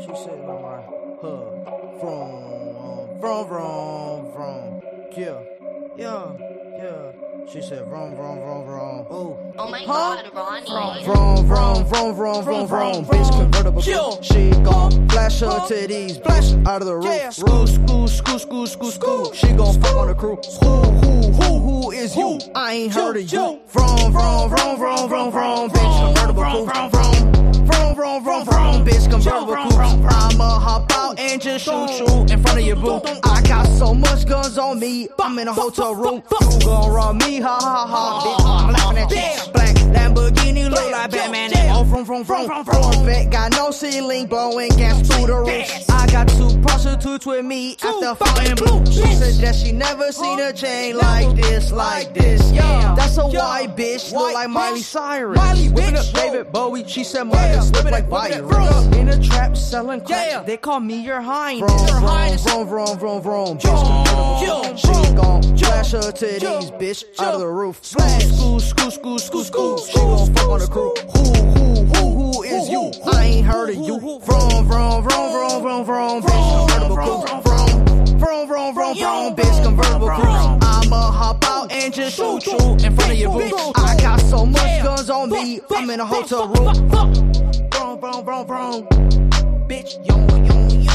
She said on my hood. Vroom, vroom, vroom, vroom. Yeah, yeah, yeah. She said vroom, vroom, vroom, vroom. Oh. Oh my Huh? god, Ronnie. Vroom, vroom, vroom, vroom, vroom, vroom. Bitch convertible. Kill. She gon' flash her titties, flash out of the roof. School, school, school, school, school, school. She gon' fuck on the crew. Who, who, who, who is you? I ain't heard of you. Vroom, vroom, vroom, vroom, vroom, vroom. Bitch convertible. Vroom, vroom, vroom, vroom, vroom, convertible. I'ma hop out and just shoot you in front of your boo. I got so much guns on me. I'm in a hotel room. You gon' run me, ha Batman. Oh, from from from Corvette got no ceiling, blowing gas through the roof. I got two prostitutes with me after fucking blue. She said that she never seen a chain like this, like this. Yeah, that's a white bitch, look like Miley Cyrus. Miley, Whipping up David Bowie, she said mine look like virus. In a trap selling crack, they call me your highness. Vroom, vroom, vroom, vroom, vroom, vroom. She gon' flash her titties, bitch, out of the roof. School, school, school, school, school. Ain't heard of you. Vroom, vroom, vroom, vroom, vroom, vroom, bitch, convertible crew. Vroom, vroom, vroom, vroom, vroom, bitch, convertible crew. I'ma hop out and just shoot you in front of your booth. I got so much guns on me, I'm in a hotel room. Vroom, vroom, vroom, vroom. Bitch, yo, yo, yo,